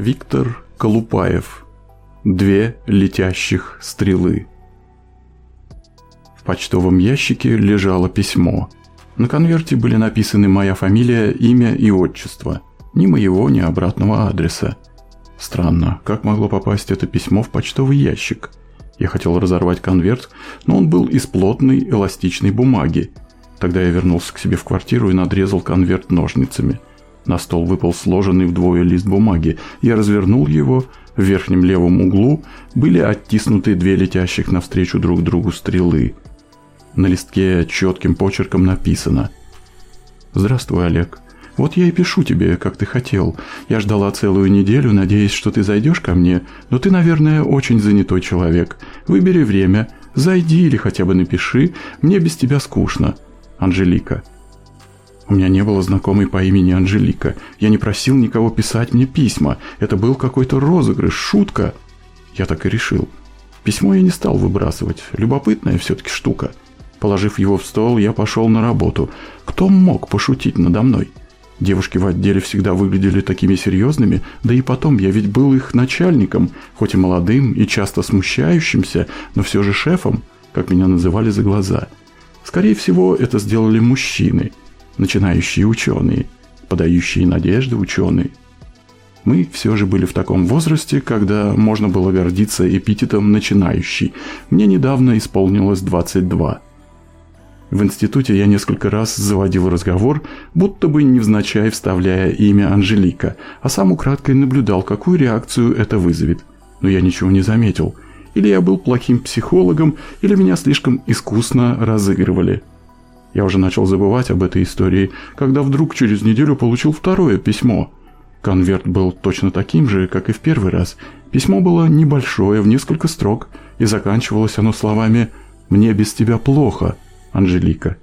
Виктор Колупаев. Две летящих стрелы. В почтовом ящике лежало письмо. На конверте были написаны моя фамилия, имя и отчество. Ни моего, ни обратного адреса. Странно, как могло попасть это письмо в почтовый ящик? Я хотел разорвать конверт, но он был из плотной эластичной бумаги. Тогда я вернулся к себе в квартиру и надрезал конверт ножницами – на стол выпал сложенный вдвое лист бумаги. Я развернул его. В верхнем левом углу были оттиснуты две летящих навстречу друг другу стрелы. На листке четким почерком написано «Здравствуй, Олег. Вот я и пишу тебе, как ты хотел. Я ждала целую неделю, надеясь, что ты зайдешь ко мне, но ты, наверное, очень занятой человек. Выбери время, зайди или хотя бы напиши, мне без тебя скучно. Анжелика». У меня не было знакомой по имени Анжелика. Я не просил никого писать мне письма. Это был какой-то розыгрыш, шутка. Я так и решил. Письмо я не стал выбрасывать. Любопытная все-таки штука. Положив его в стол, я пошел на работу. Кто мог пошутить надо мной? Девушки в отделе всегда выглядели такими серьезными, да и потом я ведь был их начальником, хоть и молодым и часто смущающимся, но все же шефом, как меня называли за глаза. Скорее всего, это сделали мужчины – начинающие ученые, подающие надежды ученые. Мы все же были в таком возрасте, когда можно было гордиться эпитетом «начинающий». Мне недавно исполнилось 22. В институте я несколько раз заводил разговор, будто бы невзначай вставляя имя Анжелика, а сам украдкой наблюдал, какую реакцию это вызовет. Но я ничего не заметил. Или я был плохим психологом, или меня слишком искусно разыгрывали – я уже начал забывать об этой истории, когда вдруг через неделю получил второе письмо. Конверт был точно таким же, как и в первый раз. Письмо было небольшое, в несколько строк, и заканчивалось оно словами «Мне без тебя плохо, Анжелика».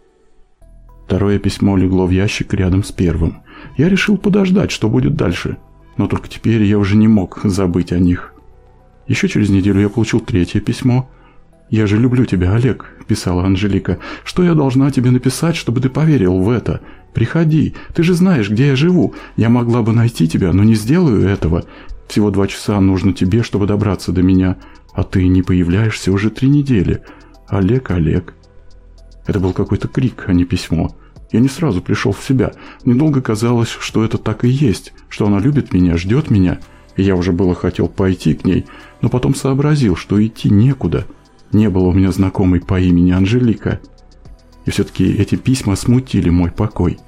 Второе письмо легло в ящик рядом с первым. Я решил подождать, что будет дальше. Но только теперь я уже не мог забыть о них. Еще через неделю я получил третье письмо – «Я же люблю тебя, Олег», – писала Анжелика. «Что я должна тебе написать, чтобы ты поверил в это? Приходи, ты же знаешь, где я живу. Я могла бы найти тебя, но не сделаю этого. Всего два часа нужно тебе, чтобы добраться до меня. А ты не появляешься уже три недели. Олег, Олег». Это был какой-то крик, а не письмо. Я не сразу пришел в себя. Мне долго казалось, что это так и есть, что она любит меня, ждет меня. И я уже было хотел пойти к ней, но потом сообразил, что идти некуда – не было у меня знакомой по имени Анжелика. И все-таки эти письма смутили мой покой.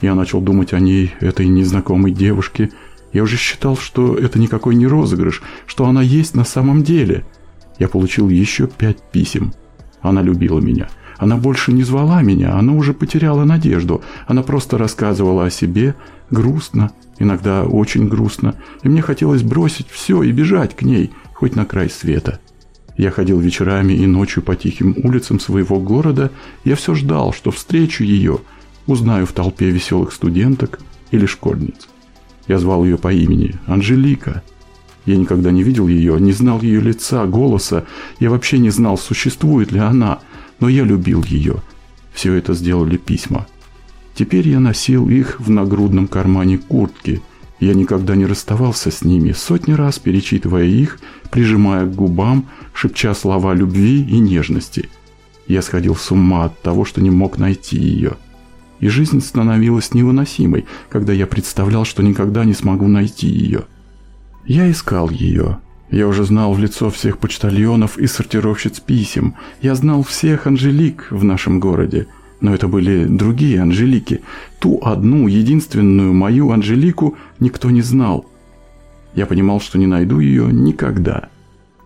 Я начал думать о ней, этой незнакомой девушке. Я уже считал, что это никакой не розыгрыш, что она есть на самом деле. Я получил еще пять писем. Она любила меня. Она больше не звала меня, она уже потеряла надежду. Она просто рассказывала о себе, грустно, иногда очень грустно. И мне хотелось бросить все и бежать к ней, хоть на край света. Я ходил вечерами и ночью по тихим улицам своего города, я все ждал, что встречу ее, узнаю в толпе веселых студенток или школьниц. Я звал ее по имени Анжелика. Я никогда не видел ее, не знал ее лица, голоса, я вообще не знал, существует ли она, но я любил ее. Все это сделали письма. Теперь я носил их в нагрудном кармане куртки – я никогда не расставался с ними, сотни раз перечитывая их, прижимая к губам, шепча слова любви и нежности. Я сходил с ума от того, что не мог найти ее. И жизнь становилась невыносимой, когда я представлял, что никогда не смогу найти ее. Я искал ее. Я уже знал в лицо всех почтальонов и сортировщиц писем. Я знал всех Анжелик в нашем городе – но это были другие Анжелики. Ту одну, единственную мою Анжелику никто не знал. Я понимал, что не найду ее никогда.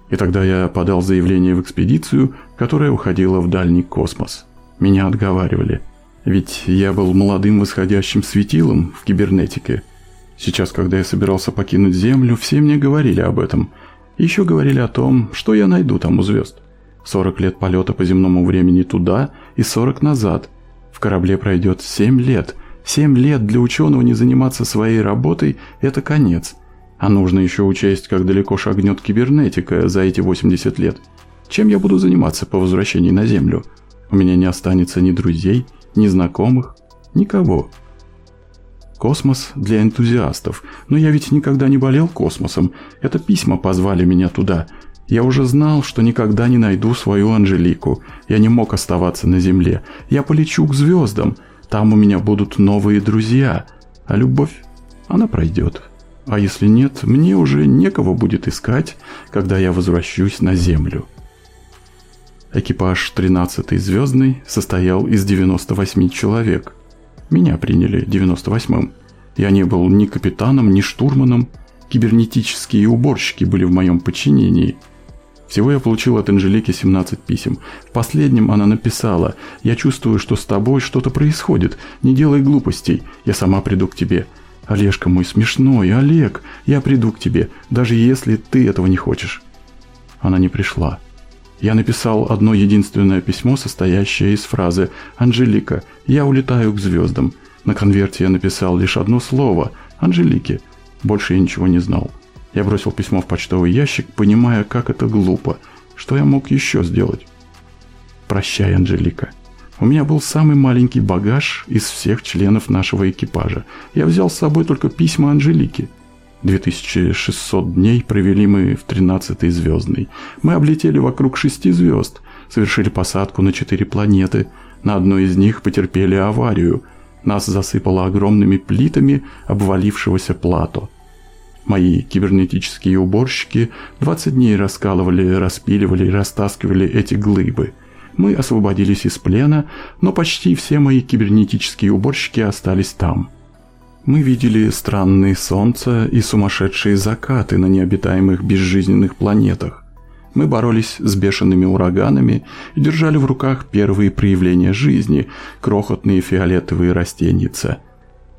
И тогда я подал заявление в экспедицию, которая уходила в дальний космос. Меня отговаривали. Ведь я был молодым восходящим светилом в кибернетике. Сейчас, когда я собирался покинуть Землю, все мне говорили об этом. Еще говорили о том, что я найду там у звезд. 40 лет полета по земному времени туда и 40 назад. В корабле пройдет 7 лет. 7 лет для ученого не заниматься своей работой – это конец. А нужно еще учесть, как далеко шагнет кибернетика за эти 80 лет. Чем я буду заниматься по возвращении на Землю? У меня не останется ни друзей, ни знакомых, никого. Космос для энтузиастов. Но я ведь никогда не болел космосом. Это письма позвали меня туда. Я уже знал, что никогда не найду свою Анжелику. Я не мог оставаться на Земле. Я полечу к звездам. Там у меня будут новые друзья. А любовь, она пройдет. А если нет, мне уже некого будет искать, когда я возвращусь на Землю. Экипаж 13-й звездный состоял из 98 человек. Меня приняли 98-м. Я не был ни капитаном, ни штурманом. Кибернетические уборщики были в моем подчинении. Всего я получил от Анжелики 17 писем. В последнем она написала «Я чувствую, что с тобой что-то происходит. Не делай глупостей. Я сама приду к тебе». «Олежка мой смешной, Олег, я приду к тебе, даже если ты этого не хочешь». Она не пришла. Я написал одно единственное письмо, состоящее из фразы «Анжелика, я улетаю к звездам». На конверте я написал лишь одно слово «Анжелики». Больше я ничего не знал. Я бросил письмо в почтовый ящик, понимая, как это глупо. Что я мог еще сделать? «Прощай, Анжелика». У меня был самый маленький багаж из всех членов нашего экипажа. Я взял с собой только письма Анжелики – 2600 дней провели мы в 13-й звездной. Мы облетели вокруг шести звезд, совершили посадку на четыре планеты. На одной из них потерпели аварию. Нас засыпало огромными плитами обвалившегося плато. Мои кибернетические уборщики 20 дней раскалывали, распиливали и растаскивали эти глыбы. Мы освободились из плена, но почти все мои кибернетические уборщики остались там – мы видели странные солнца и сумасшедшие закаты на необитаемых безжизненных планетах. Мы боролись с бешеными ураганами и держали в руках первые проявления жизни, крохотные фиолетовые растеница.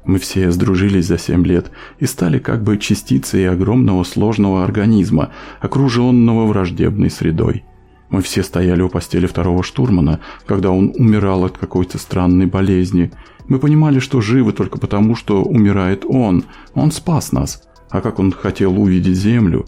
Мы все сдружились за семь лет и стали как бы частицей огромного сложного организма, окруженного враждебной средой. Мы все стояли у постели второго штурмана, когда он умирал от какой-то странной болезни – мы понимали, что живы только потому, что умирает он. Он спас нас. А как он хотел увидеть землю?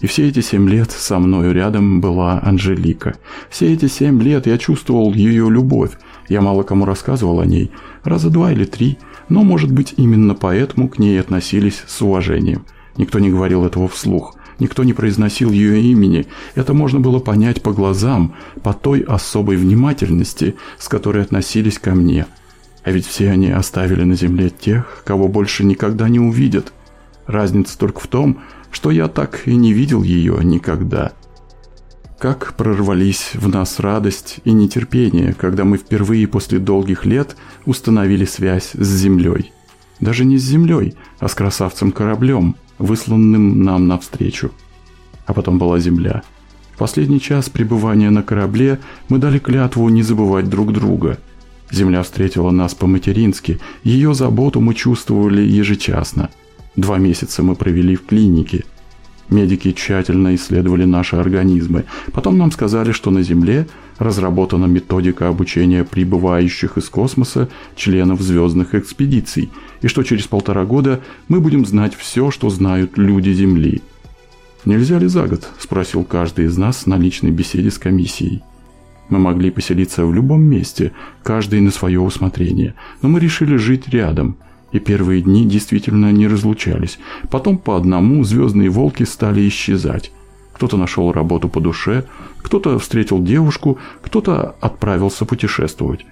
И все эти семь лет со мною рядом была Анжелика. Все эти семь лет я чувствовал ее любовь. Я мало кому рассказывал о ней, раза два или три, но, может быть, именно поэтому к ней относились с уважением. Никто не говорил этого вслух. Никто не произносил ее имени. Это можно было понять по глазам, по той особой внимательности, с которой относились ко мне – а ведь все они оставили на земле тех, кого больше никогда не увидят. Разница только в том, что я так и не видел ее никогда. Как прорвались в нас радость и нетерпение, когда мы впервые после долгих лет установили связь с землей. Даже не с землей, а с красавцем-кораблем, высланным нам навстречу. А потом была земля. В последний час пребывания на корабле мы дали клятву не забывать друг друга – Земля встретила нас по-матерински, ее заботу мы чувствовали ежечасно. Два месяца мы провели в клинике. Медики тщательно исследовали наши организмы. Потом нам сказали, что на Земле разработана методика обучения прибывающих из космоса членов звездных экспедиций, и что через полтора года мы будем знать все, что знают люди Земли. «Нельзя ли за год?» – спросил каждый из нас на личной беседе с комиссией. Мы могли поселиться в любом месте, каждый на свое усмотрение, но мы решили жить рядом, и первые дни действительно не разлучались. Потом по одному звездные волки стали исчезать. Кто-то нашел работу по душе, кто-то встретил девушку, кто-то отправился путешествовать.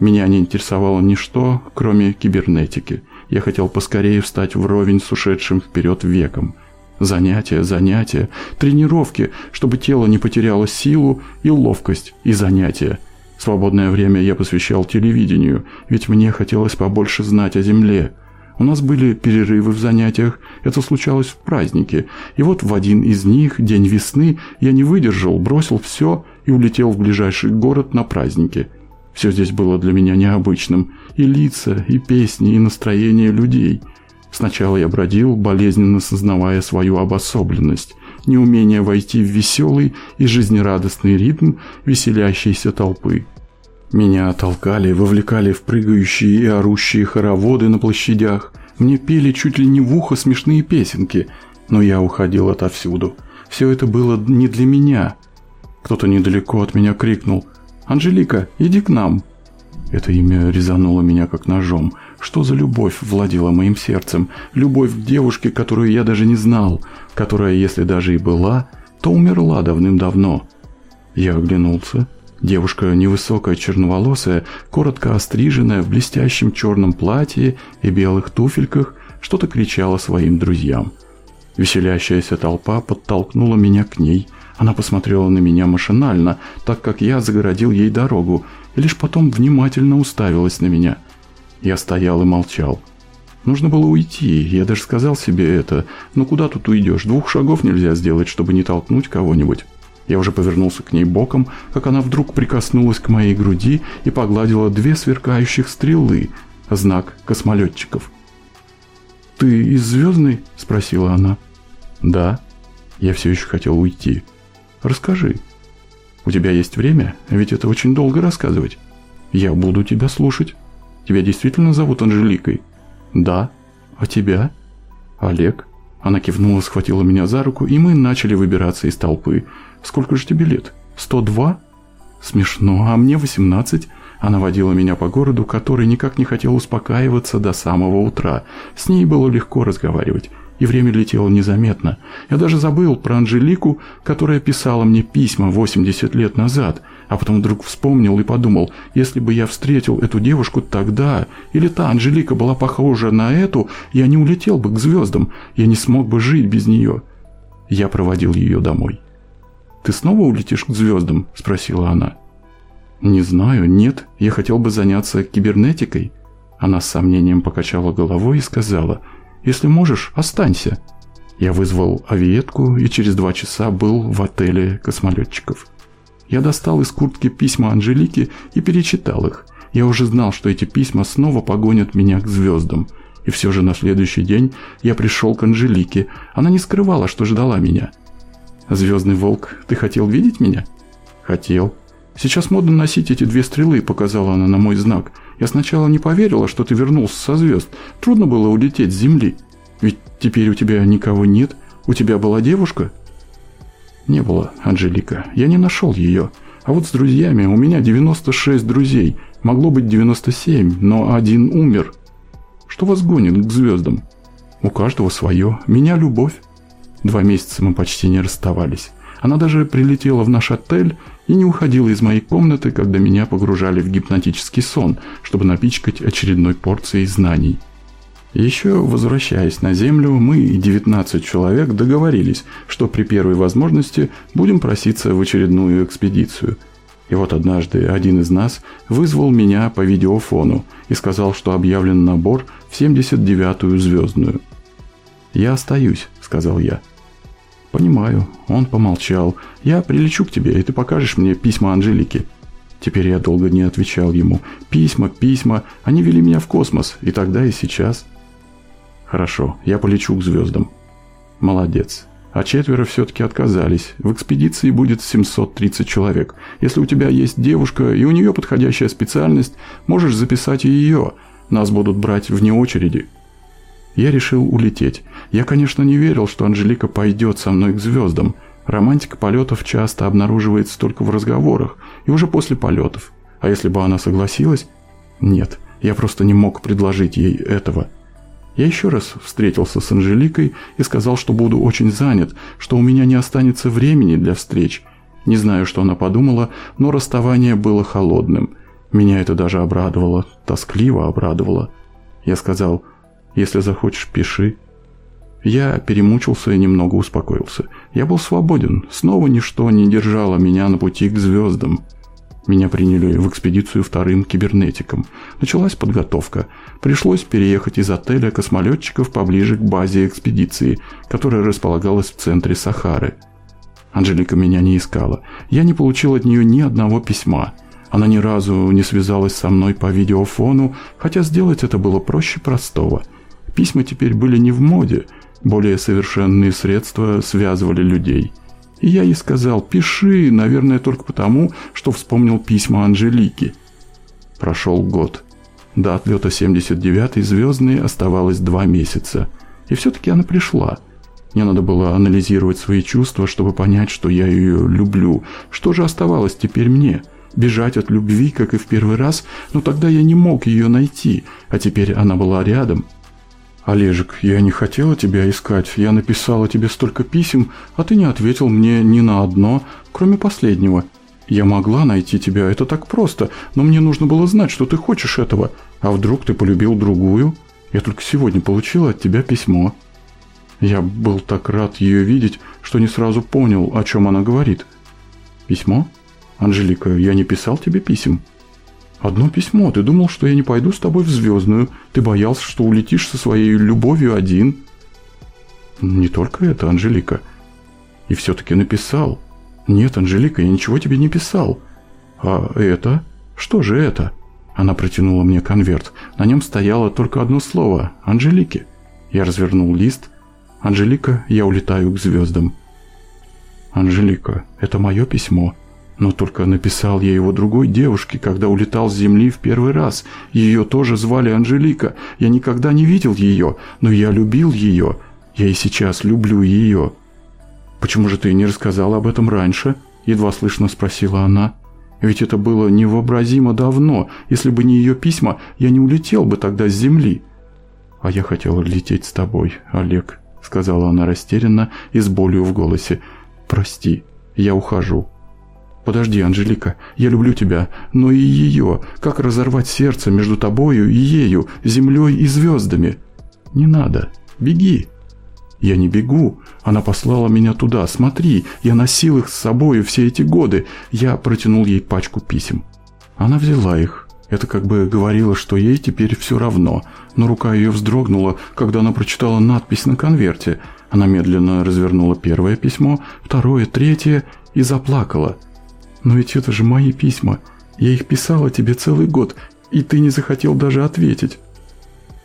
Меня не интересовало ничто, кроме кибернетики. Я хотел поскорее встать вровень с ушедшим вперед веком – Занятия, занятия, тренировки, чтобы тело не потеряло силу и ловкость, и занятия. Свободное время я посвящал телевидению, ведь мне хотелось побольше знать о Земле. У нас были перерывы в занятиях, это случалось в праздники. И вот в один из них, день весны, я не выдержал, бросил все и улетел в ближайший город на праздники. Все здесь было для меня необычным. И лица, и песни, и настроение людей – Сначала я бродил, болезненно сознавая свою обособленность, неумение войти в веселый и жизнерадостный ритм веселящейся толпы. Меня толкали, вовлекали в прыгающие и орущие хороводы на площадях. Мне пели чуть ли не в ухо смешные песенки, но я уходил отовсюду. Все это было не для меня. Кто-то недалеко от меня крикнул «Анжелика, иди к нам!» Это имя резануло меня как ножом – что за любовь владела моим сердцем. Любовь к девушке, которую я даже не знал, которая, если даже и была, то умерла давным-давно. Я оглянулся. Девушка невысокая, черноволосая, коротко остриженная, в блестящем черном платье и белых туфельках, что-то кричала своим друзьям. Веселящаяся толпа подтолкнула меня к ней. Она посмотрела на меня машинально, так как я загородил ей дорогу, и лишь потом внимательно уставилась на меня. Я стоял и молчал. Нужно было уйти, я даже сказал себе это. Но куда тут уйдешь? Двух шагов нельзя сделать, чтобы не толкнуть кого-нибудь. Я уже повернулся к ней боком, как она вдруг прикоснулась к моей груди и погладила две сверкающих стрелы, знак космолетчиков. «Ты из Звездной?» – спросила она. «Да». Я все еще хотел уйти. «Расскажи». «У тебя есть время? Ведь это очень долго рассказывать». «Я буду тебя слушать». «Тебя действительно зовут Анжеликой?» «Да». «А тебя?» «Олег». Она кивнула, схватила меня за руку, и мы начали выбираться из толпы. «Сколько же тебе лет? 102?» «Смешно, а мне 18?» Она водила меня по городу, который никак не хотел успокаиваться до самого утра. С ней было легко разговаривать и время летело незаметно. Я даже забыл про Анжелику, которая писала мне письма 80 лет назад, а потом вдруг вспомнил и подумал, если бы я встретил эту девушку тогда, или та Анжелика была похожа на эту, я не улетел бы к звездам, я не смог бы жить без нее. Я проводил ее домой. «Ты снова улетишь к звездам?» – спросила она. «Не знаю, нет, я хотел бы заняться кибернетикой». Она с сомнением покачала головой и сказала – если можешь, останься». Я вызвал авиетку и через два часа был в отеле космолетчиков. Я достал из куртки письма Анжелики и перечитал их. Я уже знал, что эти письма снова погонят меня к звездам. И все же на следующий день я пришел к Анжелике. Она не скрывала, что ждала меня. «Звездный волк, ты хотел видеть меня?» «Хотел». «Сейчас модно носить эти две стрелы», — показала она на мой знак. «Я сначала не поверила, что ты вернулся со звезд. Трудно было улететь с Земли. Ведь теперь у тебя никого нет. У тебя была девушка?» «Не было, Анжелика. Я не нашел ее. А вот с друзьями у меня 96 друзей. Могло быть 97, но один умер. Что вас гонит к звездам? У каждого свое. Меня любовь. Два месяца мы почти не расставались. Она даже прилетела в наш отель и не уходила из моей комнаты, когда меня погружали в гипнотический сон, чтобы напичкать очередной порцией знаний. Еще возвращаясь на Землю, мы и 19 человек договорились, что при первой возможности будем проситься в очередную экспедицию. И вот однажды один из нас вызвал меня по видеофону и сказал, что объявлен набор в 79-ю звездную. «Я остаюсь», — сказал я. «Понимаю». Он помолчал. «Я прилечу к тебе, и ты покажешь мне письма Анжелики». Теперь я долго не отвечал ему. Письма, письма, они вели меня в космос, и тогда, и сейчас. Хорошо, я полечу к звездам. Молодец. А четверо все-таки отказались. В экспедиции будет 730 человек. Если у тебя есть девушка и у нее подходящая специальность, можешь записать и ее. Нас будут брать вне очереди. Я решил улететь. Я, конечно, не верил, что Анжелика пойдет со мной к звездам. Романтика полетов часто обнаруживается только в разговорах и уже после полетов. А если бы она согласилась? Нет, я просто не мог предложить ей этого. Я еще раз встретился с Анжеликой и сказал, что буду очень занят, что у меня не останется времени для встреч. Не знаю, что она подумала, но расставание было холодным. Меня это даже обрадовало, тоскливо обрадовало. Я сказал – если захочешь, пиши». Я перемучился и немного успокоился. Я был свободен. Снова ничто не держало меня на пути к звездам. Меня приняли в экспедицию вторым кибернетиком. Началась подготовка. Пришлось переехать из отеля космолетчиков поближе к базе экспедиции, которая располагалась в центре Сахары. Анжелика меня не искала. Я не получил от нее ни одного письма. Она ни разу не связалась со мной по видеофону, хотя сделать это было проще простого – Письма теперь были не в моде, более совершенные средства связывали людей. И я ей сказал, пиши, наверное, только потому, что вспомнил письма Анжелики. Прошел год. До отлета 79-й звездной оставалось два месяца. И все-таки она пришла. Мне надо было анализировать свои чувства, чтобы понять, что я ее люблю. Что же оставалось теперь мне? бежать от любви, как и в первый раз, но тогда я не мог ее найти, а теперь она была рядом. «Олежек, я не хотела тебя искать. Я написала тебе столько писем, а ты не ответил мне ни на одно, кроме последнего. Я могла найти тебя, это так просто, но мне нужно было знать, что ты хочешь этого. А вдруг ты полюбил другую? Я только сегодня получила от тебя письмо». Я был так рад ее видеть, что не сразу понял, о чем она говорит. «Письмо? Анжелика, я не писал тебе писем?» «Одно письмо. Ты думал, что я не пойду с тобой в Звездную. Ты боялся, что улетишь со своей любовью один». «Не только это, Анжелика. И все-таки написал. Нет, Анжелика, я ничего тебе не писал. А это? Что же это?» Она протянула мне конверт. На нем стояло только одно слово – «Анжелики». Я развернул лист. «Анжелика, я улетаю к звездам». «Анжелика, это мое письмо». Но только написал я его другой девушке, когда улетал с земли в первый раз. Ее тоже звали Анжелика. Я никогда не видел ее, но я любил ее. Я и сейчас люблю ее. «Почему же ты не рассказал об этом раньше?» Едва слышно спросила она. «Ведь это было невообразимо давно. Если бы не ее письма, я не улетел бы тогда с земли». «А я хотела лететь с тобой, Олег», — сказала она растерянно и с болью в голосе. «Прости, я ухожу». «Подожди, Анжелика, я люблю тебя, но и ее. Как разорвать сердце между тобою и ею, землей и звездами?» «Не надо. Беги». «Я не бегу. Она послала меня туда. Смотри, я носил их с собою все эти годы». Я протянул ей пачку писем. Она взяла их. Это как бы говорило, что ей теперь все равно. Но рука ее вздрогнула, когда она прочитала надпись на конверте. Она медленно развернула первое письмо, второе, третье и заплакала. Но ведь это же мои письма. Я их писала тебе целый год, и ты не захотел даже ответить.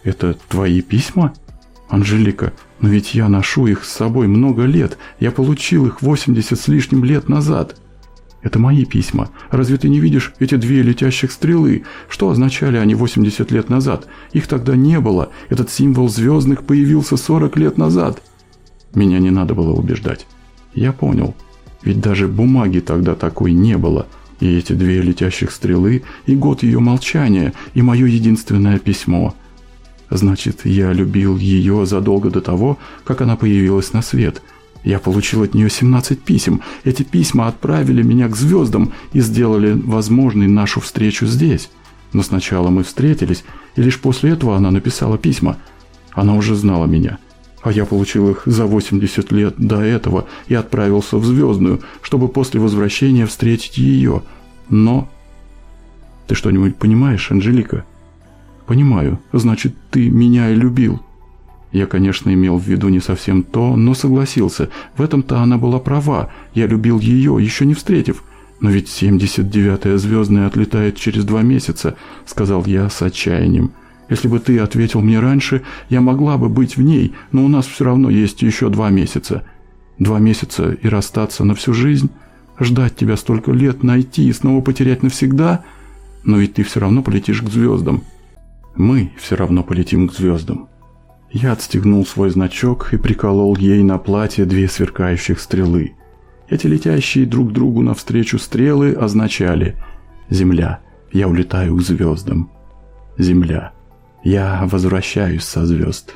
Это твои письма? Анжелика, но ведь я ношу их с собой много лет. Я получил их 80 с лишним лет назад. Это мои письма. Разве ты не видишь эти две летящих стрелы? Что означали они 80 лет назад? Их тогда не было. Этот символ звездных появился 40 лет назад. Меня не надо было убеждать. Я понял. Ведь даже бумаги тогда такой не было. И эти две летящих стрелы, и год ее молчания, и мое единственное письмо. Значит, я любил ее задолго до того, как она появилась на свет. Я получил от нее 17 писем. Эти письма отправили меня к звездам и сделали возможной нашу встречу здесь. Но сначала мы встретились, и лишь после этого она написала письма. Она уже знала меня. А я получил их за 80 лет до этого и отправился в Звездную, чтобы после возвращения встретить ее. Но... Ты что-нибудь понимаешь, Анжелика? Понимаю. Значит, ты меня и любил. Я, конечно, имел в виду не совсем то, но согласился. В этом-то она была права. Я любил ее, еще не встретив. Но ведь 79-я звездная отлетает через два месяца, сказал я с отчаянием. Если бы ты ответил мне раньше, я могла бы быть в ней, но у нас все равно есть еще два месяца. Два месяца и расстаться на всю жизнь? Ждать тебя столько лет, найти и снова потерять навсегда? Но ведь ты все равно полетишь к звездам. Мы все равно полетим к звездам. Я отстегнул свой значок и приколол ей на платье две сверкающих стрелы. Эти летящие друг другу навстречу стрелы означали «Земля, я улетаю к звездам». «Земля, я возвращаюсь со звезд.